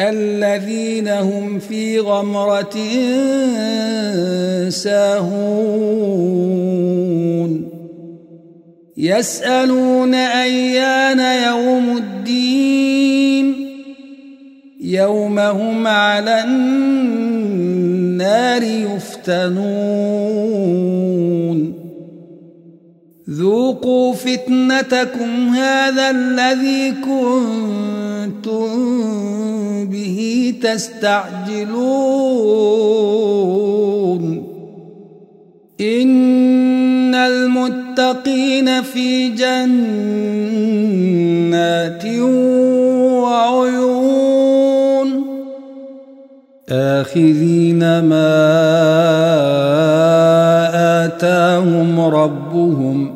الذين هم في غمرة ساهون. يسألون أيان يوم الدين. يوم هم على النار يفتنون. ذوقوا فتنتكم هذا الذي كنتم به تستعجلون. إن المتقين في جنات وعيون. آخذين ما آتاهم ربهم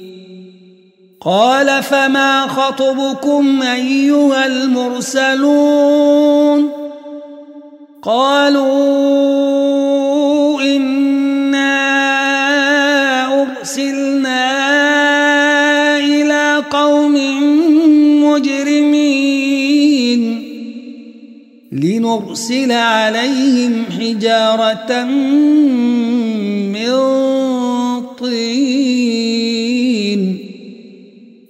قال فما خطبكم أيها المرسلون قالوا إنا أرسلنا إلى قوم مجرمين لنرسل عليهم حجارة من طين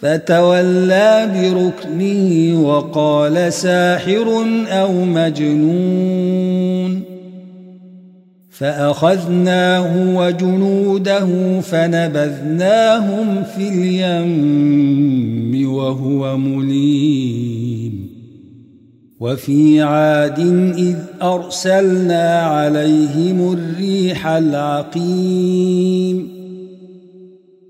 فتولى بركنه وقال ساحر أو مجنون. فأخذناه وجنوده فنبذناهم في اليم وهو مليم. وفي عاد إذ أرسلنا عليهم الريح العقيم.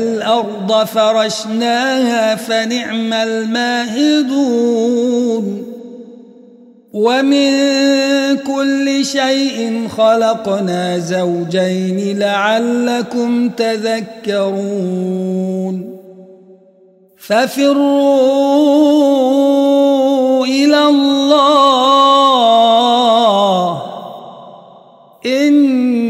والأرض فرشناها فنعم الماهدون. ومن كل شيء خلقنا زوجين لعلكم تذكرون. ففروا إلى الله. إني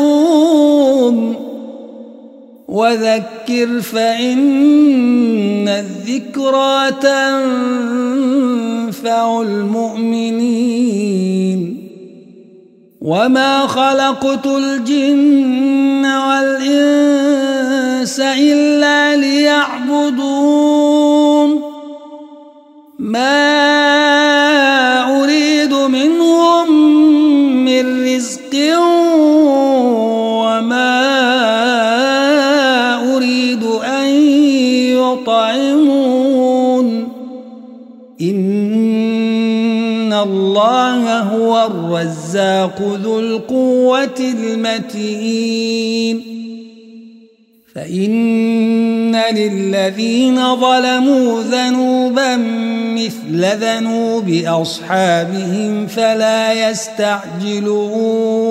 وذكر فإن الذكرى تنفع المؤمنين. وما خلقت الجن والإنس إلا ليعبدون. ما إن الله هو الرزاق ذو القوة المتين فإن للذين ظلموا ذنوبا مثل ذنوب أصحابهم فلا يستعجلون